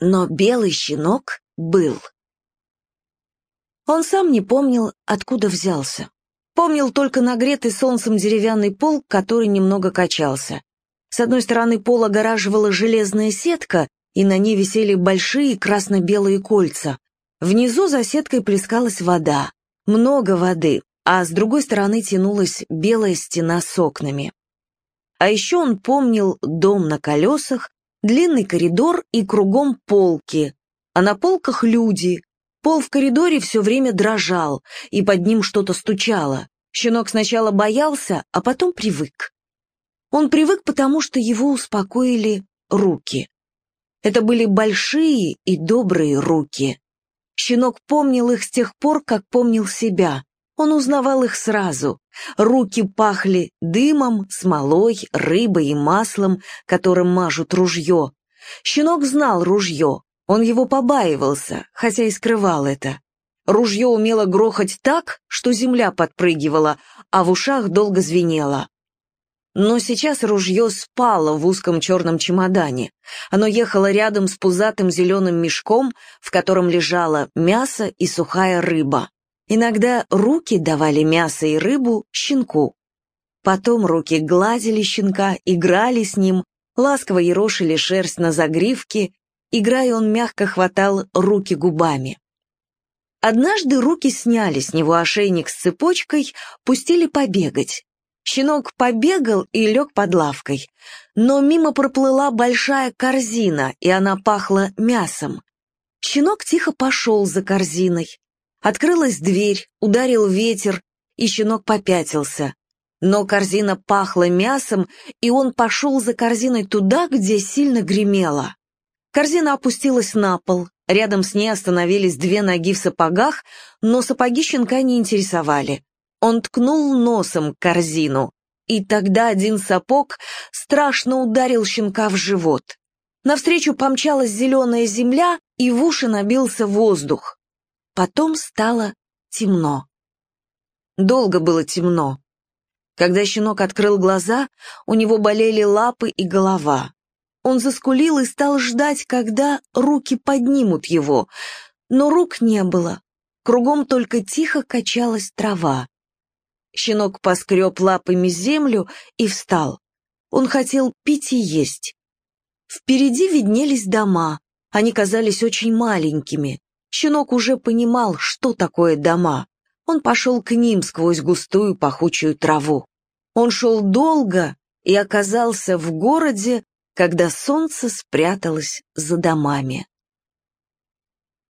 но белый щенок был. Он сам не помнил, откуда взялся. Помнил только нагретый солнцем деревянный пол, который немного качался. С одной стороны пол огораживала железная сетка, и на ней висели большие красно-белые кольца. Внизу за сеткой плескалась вода. Много воды, а с другой стороны тянулась белая стена с окнами. А еще он помнил дом на колесах, длинный коридор и кругом полки, а на полках люди. Пол в коридоре все время дрожал, и под ним что-то стучало. Щенок сначала боялся, а потом привык. Он привык, потому что его успокоили руки. Это были большие и добрые руки. Щенок помнил их с тех пор, как помнил себя. Он узнавал их сразу. Руки пахли дымом, смолой, рыбой и маслом, которым мажут ружье. Щенок знал ружье, он его побаивался, хотя и скрывал это. Ружье умело грохать так, что земля подпрыгивала, а в ушах долго звенело. Но сейчас ружье спало в узком черном чемодане. Оно ехало рядом с пузатым зеленым мешком, в котором лежало мясо и сухая рыба. Иногда руки давали мясо и рыбу щенку. Потом руки гладили щенка, играли с ним, ласково ерошили шерсть на загривке, играя он мягко хватал руки губами. Однажды руки сняли с него ошейник с цепочкой, пустили побегать. Щенок побегал и лег под лавкой, но мимо проплыла большая корзина, и она пахла мясом. Щенок тихо пошел за корзиной. Открылась дверь, ударил ветер, и щенок попятился. Но корзина пахла мясом, и он пошел за корзиной туда, где сильно гремело. Корзина опустилась на пол, рядом с ней остановились две ноги в сапогах, но сапоги щенка не интересовали. Он ткнул носом корзину, и тогда один сапог страшно ударил щенка в живот. Навстречу помчалась зеленая земля, и в уши набился воздух. Потом стало темно. Долго было темно. Когда щенок открыл глаза, у него болели лапы и голова. Он заскулил и стал ждать, когда руки поднимут его, но рук не было. Кругом только тихо качалась трава. Щенок поскреб лапами землю и встал. Он хотел пить и есть. Впереди виднелись дома, они казались очень маленькими. Щенок уже понимал, что такое дома. Он пошел к ним сквозь густую пахучую траву. Он шел долго и оказался в городе, когда солнце спряталось за домами.